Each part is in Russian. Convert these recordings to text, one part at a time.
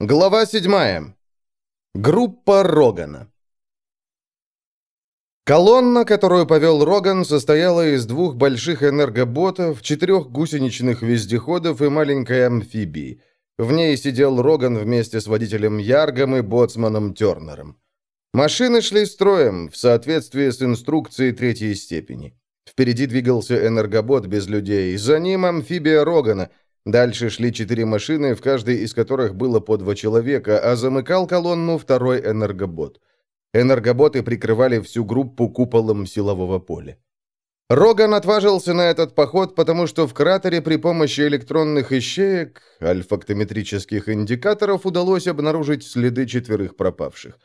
Глава 7. Группа Рогана. Колонна, которую повел Роган, состояла из двух больших энергоботов, четырех гусеничных вездеходов и маленькой амфибии. В ней сидел Роган вместе с водителем Яргом и боцманом Тернером. Машины шли строем, в соответствии с инструкцией третьей степени. Впереди двигался энергобот без людей, за ним амфибия Рогана – Дальше шли четыре машины, в каждой из которых было по два человека, а замыкал колонну второй энергобот. Энергоботы прикрывали всю группу куполом силового поля. Роган отважился на этот поход, потому что в кратере при помощи электронных ищеек, альфактометрических индикаторов, удалось обнаружить следы четверых пропавших.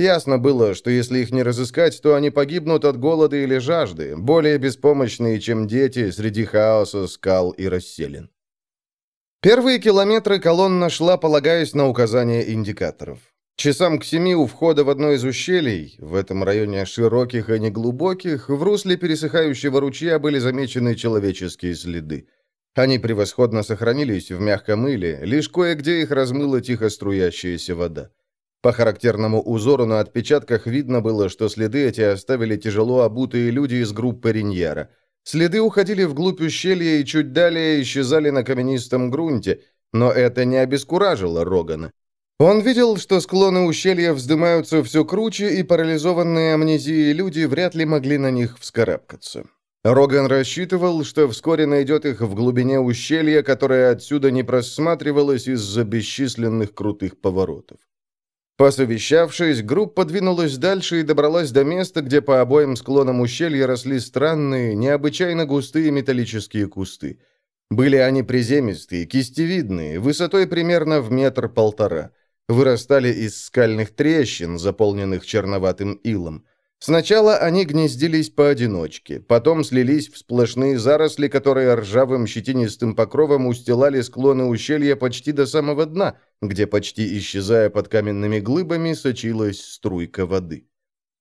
Ясно было, что если их не разыскать, то они погибнут от голода или жажды, более беспомощные, чем дети среди хаоса, скал и расселин. Первые километры колонна шла, полагаясь на указания индикаторов. Часам к семи у входа в одно из ущелий, в этом районе широких и неглубоких, в русле пересыхающего ручья были замечены человеческие следы. Они превосходно сохранились в мягком иле, лишь кое-где их размыла тихо струящаяся вода. По характерному узору на отпечатках видно было, что следы эти оставили тяжело обутые люди из группы Риньяра – Следы уходили вглубь ущелья и чуть далее исчезали на каменистом грунте, но это не обескуражило Рогана. Он видел, что склоны ущелья вздымаются все круче, и парализованные амнезией люди вряд ли могли на них вскарабкаться. Роган рассчитывал, что вскоре найдет их в глубине ущелья, которое отсюда не просматривалось из-за бесчисленных крутых поворотов. Посовещавшись, группа двинулась дальше и добралась до места, где по обоим склонам ущелья росли странные, необычайно густые металлические кусты. Были они приземистые, кистевидные, высотой примерно в метр-полтора. Вырастали из скальных трещин, заполненных черноватым илом. Сначала они гнездились поодиночке, потом слились в сплошные заросли, которые ржавым щетинистым покровом устилали склоны ущелья почти до самого дна, где, почти исчезая под каменными глыбами, сочилась струйка воды.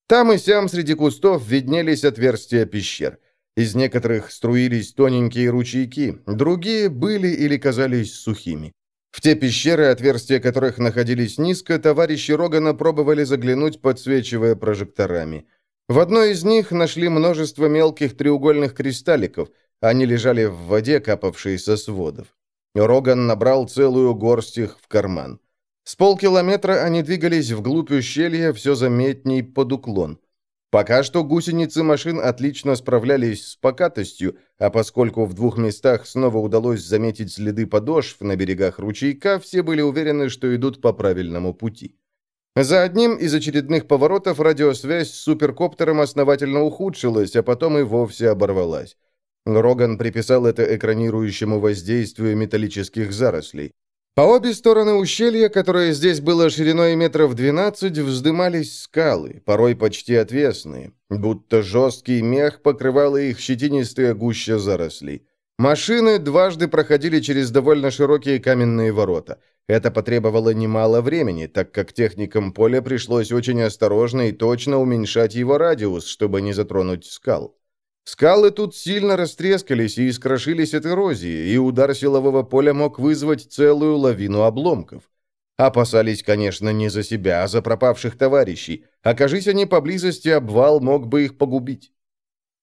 Там и сям среди кустов виднелись отверстия пещер. Из некоторых струились тоненькие ручейки, другие были или казались сухими. В те пещеры, отверстия которых находились низко, товарищи Рогана пробовали заглянуть, подсвечивая прожекторами. В одной из них нашли множество мелких треугольных кристалликов. Они лежали в воде, капавшей со сводов. Роган набрал целую горсть их в карман. С полкилометра они двигались вглубь ущелья, все заметней под уклон. Пока что гусеницы машин отлично справлялись с покатостью, а поскольку в двух местах снова удалось заметить следы подошв на берегах ручейка, все были уверены, что идут по правильному пути. За одним из очередных поворотов радиосвязь с суперкоптером основательно ухудшилась, а потом и вовсе оборвалась. Роган приписал это экранирующему воздействию металлических зарослей. По обе стороны ущелья, которое здесь было шириной метров 12, вздымались скалы, порой почти отвесные, будто жесткий мех покрывала их щетинистая гуща зарослей. Машины дважды проходили через довольно широкие каменные ворота. Это потребовало немало времени, так как техникам поля пришлось очень осторожно и точно уменьшать его радиус, чтобы не затронуть скал. Скалы тут сильно растрескались и искрошились от эрозии, и удар силового поля мог вызвать целую лавину обломков. Опасались, конечно, не за себя, а за пропавших товарищей. Окажись они поблизости, обвал мог бы их погубить.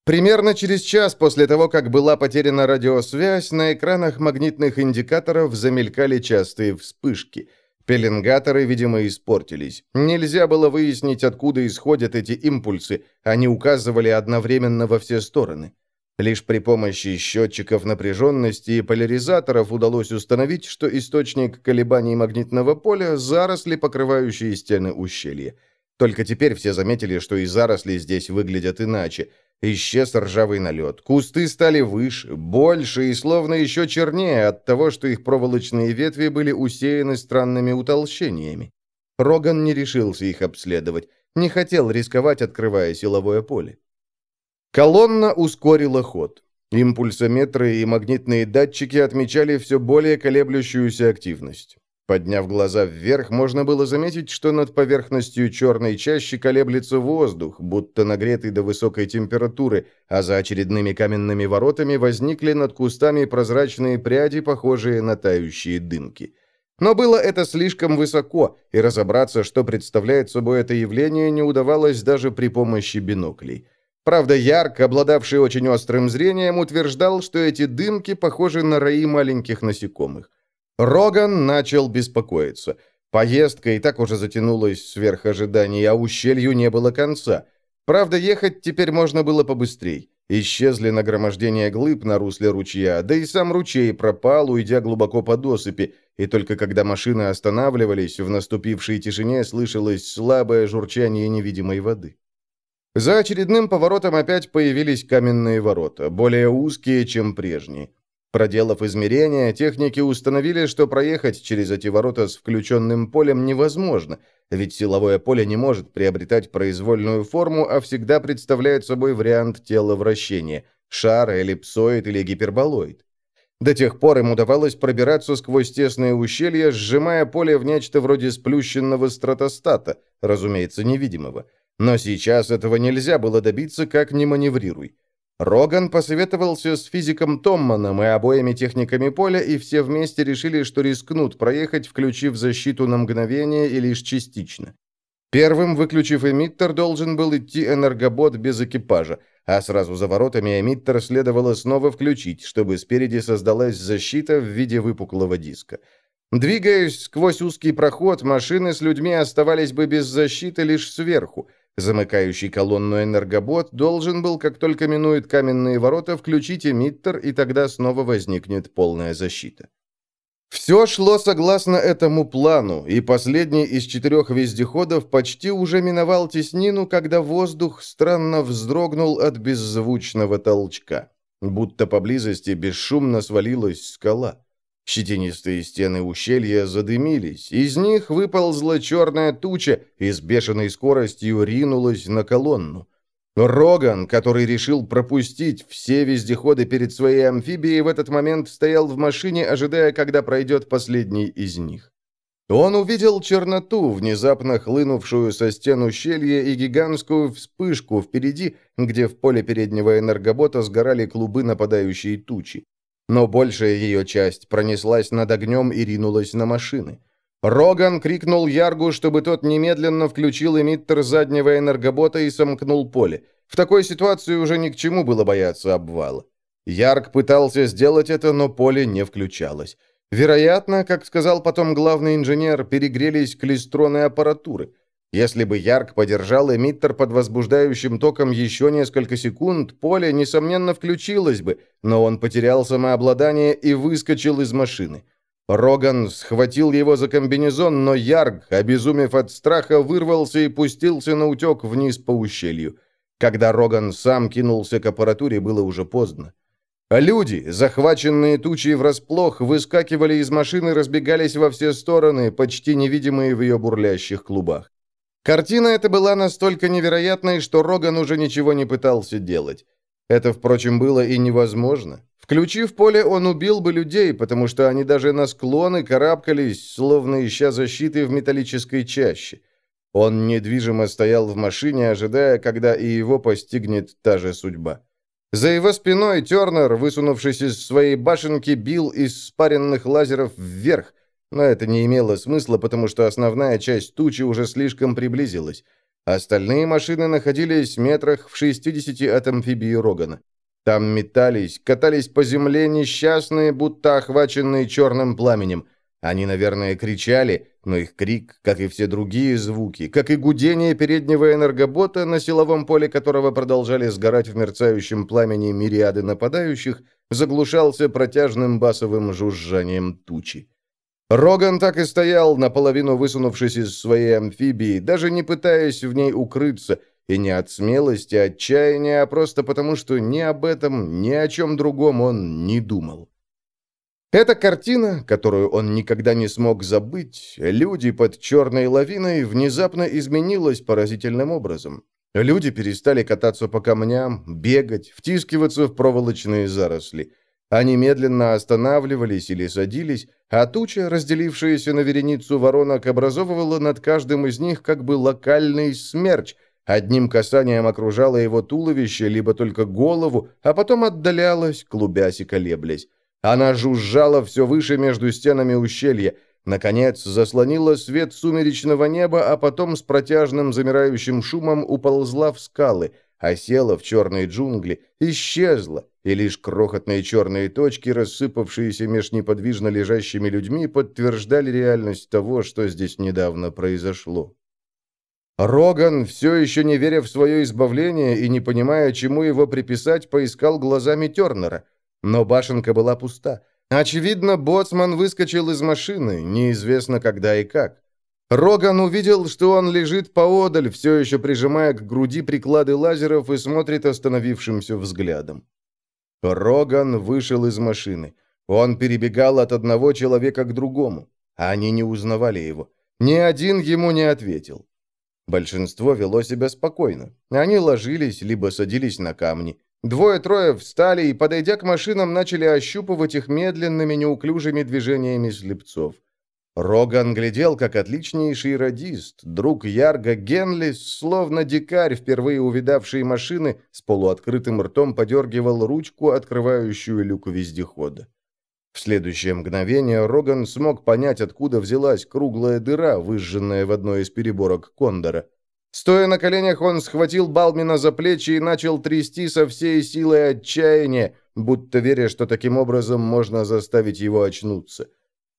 Примерно через час после того, как была потеряна радиосвязь, на экранах магнитных индикаторов замелькали частые вспышки – Пеленгаторы, видимо, испортились. Нельзя было выяснить, откуда исходят эти импульсы. Они указывали одновременно во все стороны. Лишь при помощи счетчиков напряженности и поляризаторов удалось установить, что источник колебаний магнитного поля – заросли, покрывающие стены ущелья. Только теперь все заметили, что и заросли здесь выглядят иначе – Исчез ржавый налет. Кусты стали выше, больше и словно еще чернее от того, что их проволочные ветви были усеяны странными утолщениями. Роган не решился их обследовать, не хотел рисковать, открывая силовое поле. Колонна ускорила ход. Импульсометры и магнитные датчики отмечали все более колеблющуюся активность. Подняв глаза вверх, можно было заметить, что над поверхностью черной чащи колеблется воздух, будто нагретый до высокой температуры, а за очередными каменными воротами возникли над кустами прозрачные пряди, похожие на тающие дымки. Но было это слишком высоко, и разобраться, что представляет собой это явление, не удавалось даже при помощи биноклей. Правда, Ярк, обладавший очень острым зрением, утверждал, что эти дымки похожи на раи маленьких насекомых. Роган начал беспокоиться. Поездка и так уже затянулась сверх ожиданий, а ущелью не было конца. Правда, ехать теперь можно было побыстрей. Исчезли нагромождения глыб на русле ручья, да и сам ручей пропал, уйдя глубоко под осыпи, и только когда машины останавливались, в наступившей тишине слышалось слабое журчание невидимой воды. За очередным поворотом опять появились каменные ворота, более узкие, чем прежние. Проделав измерения, техники установили, что проехать через эти ворота с включенным полем невозможно, ведь силовое поле не может приобретать произвольную форму, а всегда представляет собой вариант тела вращения – шар, эллипсоид или гиперболоид. До тех пор им удавалось пробираться сквозь тесные ущелья, сжимая поле в нечто вроде сплющенного стратостата, разумеется, невидимого. Но сейчас этого нельзя было добиться, как ни маневрируй. Роган посоветовался с физиком Томманом и обоими техниками поля, и все вместе решили, что рискнут проехать, включив защиту на мгновение и лишь частично. Первым, выключив эмиттер, должен был идти энергобот без экипажа, а сразу за воротами эмиттер следовало снова включить, чтобы спереди создалась защита в виде выпуклого диска. Двигаясь сквозь узкий проход, машины с людьми оставались бы без защиты лишь сверху – Замыкающий колонну энергобот должен был, как только минует каменные ворота, включить эмиттер, и тогда снова возникнет полная защита. Все шло согласно этому плану, и последний из четырех вездеходов почти уже миновал теснину, когда воздух странно вздрогнул от беззвучного толчка, будто поблизости бесшумно свалилась скала. Щетинистые стены ущелья задымились, из них выползла черная туча и с бешеной скоростью ринулась на колонну. Роган, который решил пропустить все вездеходы перед своей амфибией, в этот момент стоял в машине, ожидая, когда пройдет последний из них. Он увидел черноту, внезапно хлынувшую со стен ущелья, и гигантскую вспышку впереди, где в поле переднего энергобота сгорали клубы нападающей тучи но большая ее часть пронеслась над огнем и ринулась на машины. Роган крикнул Яргу, чтобы тот немедленно включил эмиттер заднего энергобота и сомкнул поле. В такой ситуации уже ни к чему было бояться обвала. Ярг пытался сделать это, но поле не включалось. Вероятно, как сказал потом главный инженер, перегрелись клестроны аппаратуры – если бы Ярк подержал эмиттер под возбуждающим током еще несколько секунд, поле, несомненно, включилось бы, но он потерял самообладание и выскочил из машины. Роган схватил его за комбинезон, но Ярк, обезумев от страха, вырвался и пустился на утек вниз по ущелью. Когда Роган сам кинулся к аппаратуре, было уже поздно. Люди, захваченные тучей врасплох, выскакивали из машины разбегались во все стороны, почти невидимые в ее бурлящих клубах. Картина эта была настолько невероятной, что Роган уже ничего не пытался делать. Это, впрочем, было и невозможно. Включив поле, он убил бы людей, потому что они даже на склоны карабкались, словно ища защиты в металлической чаще. Он недвижимо стоял в машине, ожидая, когда и его постигнет та же судьба. За его спиной Тернер, высунувшись из своей башенки, бил из спаренных лазеров вверх, но это не имело смысла, потому что основная часть тучи уже слишком приблизилась. Остальные машины находились в метрах в 60 от амфибии Рогана. Там метались, катались по земле несчастные, будто охваченные черным пламенем. Они, наверное, кричали, но их крик, как и все другие звуки, как и гудение переднего энергобота, на силовом поле которого продолжали сгорать в мерцающем пламени мириады нападающих, заглушался протяжным басовым жужжанием тучи. Роган так и стоял, наполовину высунувшись из своей амфибии, даже не пытаясь в ней укрыться, и не от смелости, отчаяния, а просто потому, что ни об этом, ни о чем другом он не думал. Эта картина, которую он никогда не смог забыть, люди под черной лавиной, внезапно изменилась поразительным образом. Люди перестали кататься по камням, бегать, втискиваться в проволочные заросли – они медленно останавливались или садились, а туча, разделившаяся на вереницу воронок, образовывала над каждым из них как бы локальный смерч, одним касанием окружала его туловище, либо только голову, а потом отдалялась, клубясь и колеблясь. Она жужжала все выше между стенами ущелья. Наконец, заслонила свет сумеречного неба, а потом с протяжным замирающим шумом уползла в скалы, осела в черные джунгли, исчезла, и лишь крохотные черные точки, рассыпавшиеся меж неподвижно лежащими людьми, подтверждали реальность того, что здесь недавно произошло. Роган, все еще не веря в свое избавление и не понимая, чему его приписать, поискал глазами Тернера. Но башенка была пуста. Очевидно, боцман выскочил из машины, неизвестно когда и как. Роган увидел, что он лежит поодаль, все еще прижимая к груди приклады лазеров и смотрит остановившимся взглядом. Роган вышел из машины. Он перебегал от одного человека к другому. Они не узнавали его. Ни один ему не ответил. Большинство вело себя спокойно. Они ложились, либо садились на камни. Двое-трое встали и, подойдя к машинам, начали ощупывать их медленными, неуклюжими движениями слепцов. Роган глядел, как отличнейший радист, друг Ярга Генли, словно дикарь, впервые увидавший машины, с полуоткрытым ртом подергивал ручку, открывающую люк вездехода. В следующее мгновение Роган смог понять, откуда взялась круглая дыра, выжженная в одной из переборок Кондора. Стоя на коленях, он схватил Балмина за плечи и начал трясти со всей силой отчаяния, будто веря, что таким образом можно заставить его очнуться.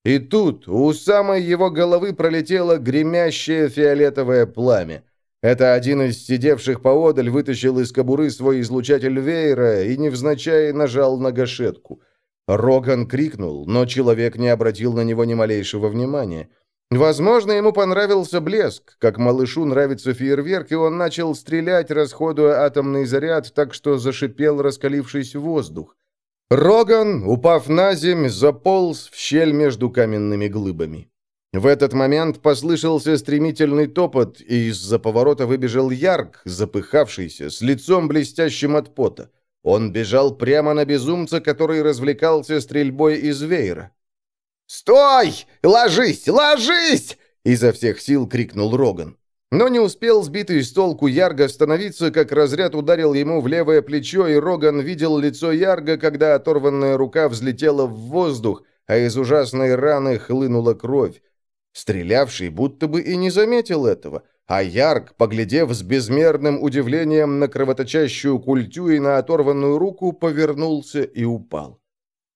И тут у самой его головы пролетело гремящее фиолетовое пламя. Это один из сидевших поодаль вытащил из кобуры свой излучатель веера и невзначай нажал на гашетку. Роган крикнул, но человек не обратил на него ни малейшего внимания. Возможно, ему понравился блеск, как малышу нравится фейерверк, и он начал стрелять, расходуя атомный заряд, так что зашипел раскалившийся воздух. Роган, упав на земь, заполз в щель между каменными глыбами. В этот момент послышался стремительный топот, и из-за поворота выбежал Ярк, запыхавшийся, с лицом блестящим от пота. Он бежал прямо на безумца, который развлекался стрельбой из веера. «Стой! Ложись! Ложись!» — изо всех сил крикнул Роган. Но не успел сбитый с толку Ярго остановиться, как разряд ударил ему в левое плечо, и Роган видел лицо Ярга, когда оторванная рука взлетела в воздух, а из ужасной раны хлынула кровь. Стрелявший будто бы и не заметил этого, а Ярг, поглядев с безмерным удивлением на кровоточащую культю и на оторванную руку, повернулся и упал.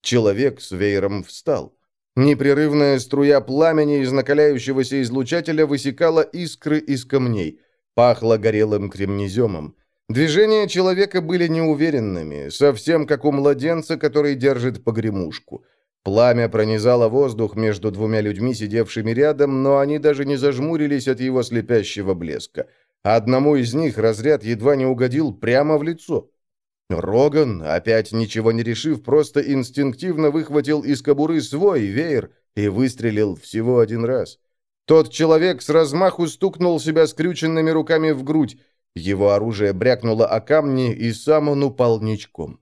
Человек с веером встал. Непрерывная струя пламени из накаляющегося излучателя высекала искры из камней. Пахло горелым кремнеземом. Движения человека были неуверенными, совсем как у младенца, который держит погремушку. Пламя пронизало воздух между двумя людьми, сидевшими рядом, но они даже не зажмурились от его слепящего блеска. Одному из них разряд едва не угодил прямо в лицо. Роган, опять ничего не решив, просто инстинктивно выхватил из кобуры свой веер и выстрелил всего один раз. Тот человек с размаху стукнул себя скрюченными руками в грудь. Его оружие брякнуло о камни, и сам он упал ничком.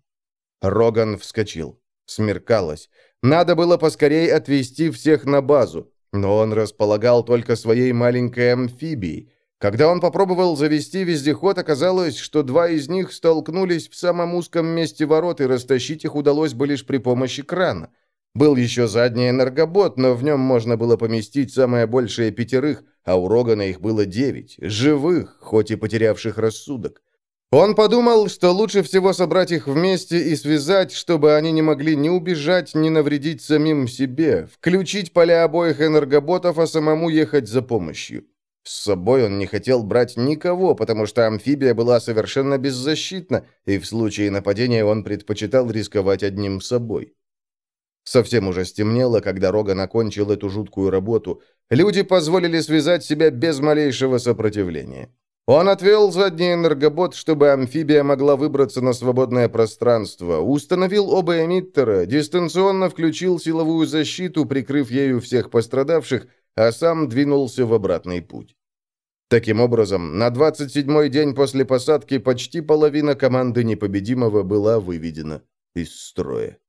Роган вскочил. Смеркалось. Надо было поскорей отвезти всех на базу, но он располагал только своей маленькой амфибией. Когда он попробовал завести вездеход, оказалось, что два из них столкнулись в самом узком месте ворот, и растащить их удалось бы лишь при помощи крана. Был еще задний энергобот, но в нем можно было поместить самое большее пятерых, а у Рогана их было девять, живых, хоть и потерявших рассудок. Он подумал, что лучше всего собрать их вместе и связать, чтобы они не могли ни убежать, ни навредить самим себе, включить поля обоих энергоботов, а самому ехать за помощью. С собой он не хотел брать никого, потому что амфибия была совершенно беззащитна, и в случае нападения он предпочитал рисковать одним собой. Совсем уже стемнело, когда Роган окончил эту жуткую работу. Люди позволили связать себя без малейшего сопротивления. Он отвел задний энергобот, чтобы амфибия могла выбраться на свободное пространство, установил оба эмиттера, дистанционно включил силовую защиту, прикрыв ею всех пострадавших, а сам двинулся в обратный путь. Таким образом, на 27-й день после посадки почти половина команды непобедимого была выведена из строя.